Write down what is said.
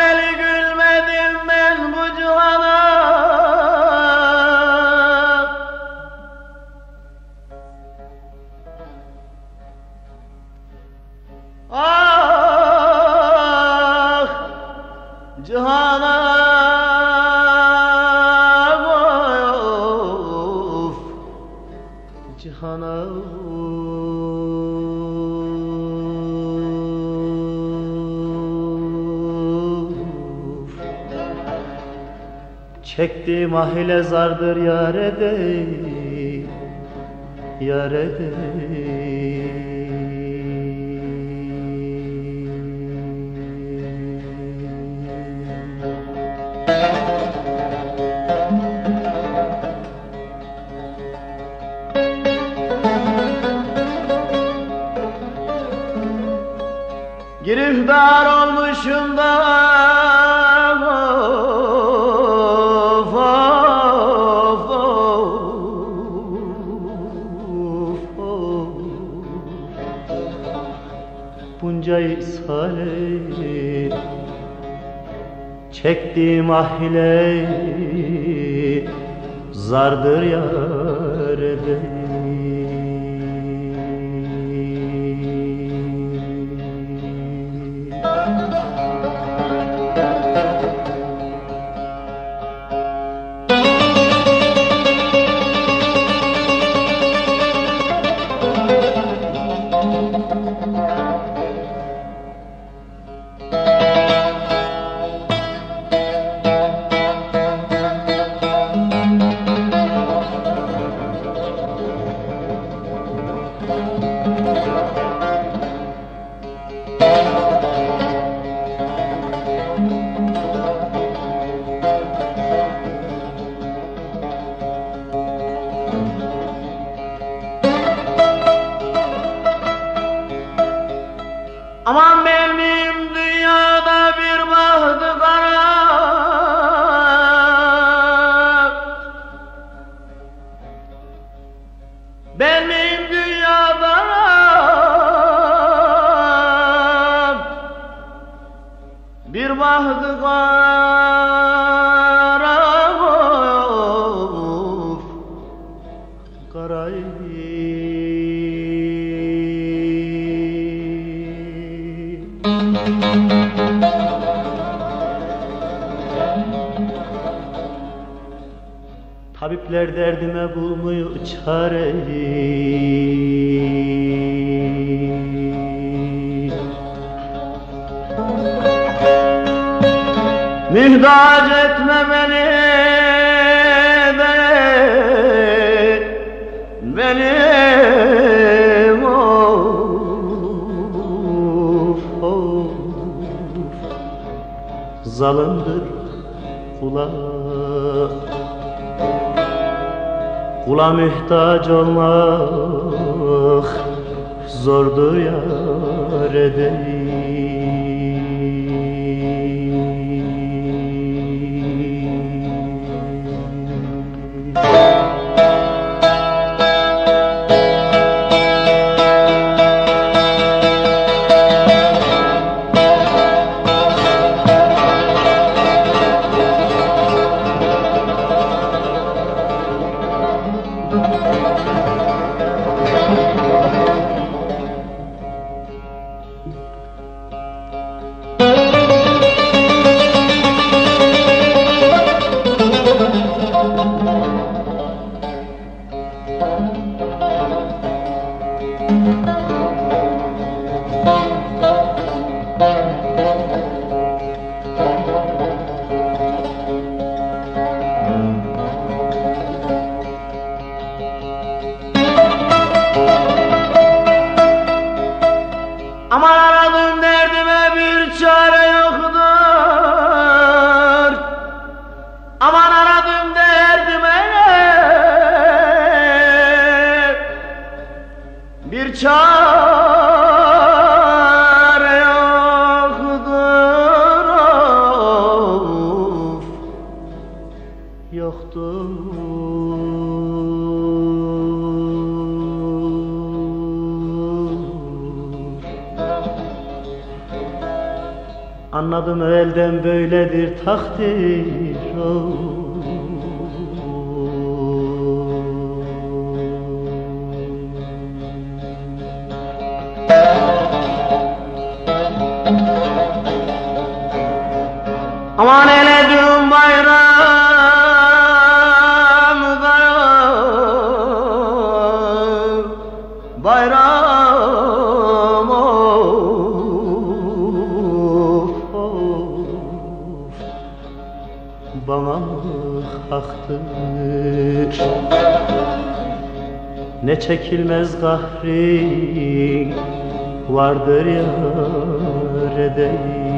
Geleli gülmedim ben bu cihana Çektiğim ahile zardır yar dey Yar edey Giriftar olmuşum da Bunca ishale Çektiğim Zardır yar Aman benim dünyada bir bahtı kara. Benim dünyada bir bahtı kara of, Tabipler derdime bulmuyor çareyi. Mühtaç etme beni Zalimdir kula Kula mühtaç olmak zordur yar edey Aman bir çare yoktur of. Yoktur. Anladım elden böyledir takdir of. Aman eledim bayram bayram bayram of, of. Bana haktır Ne çekilmez gahri vardır yar edeyim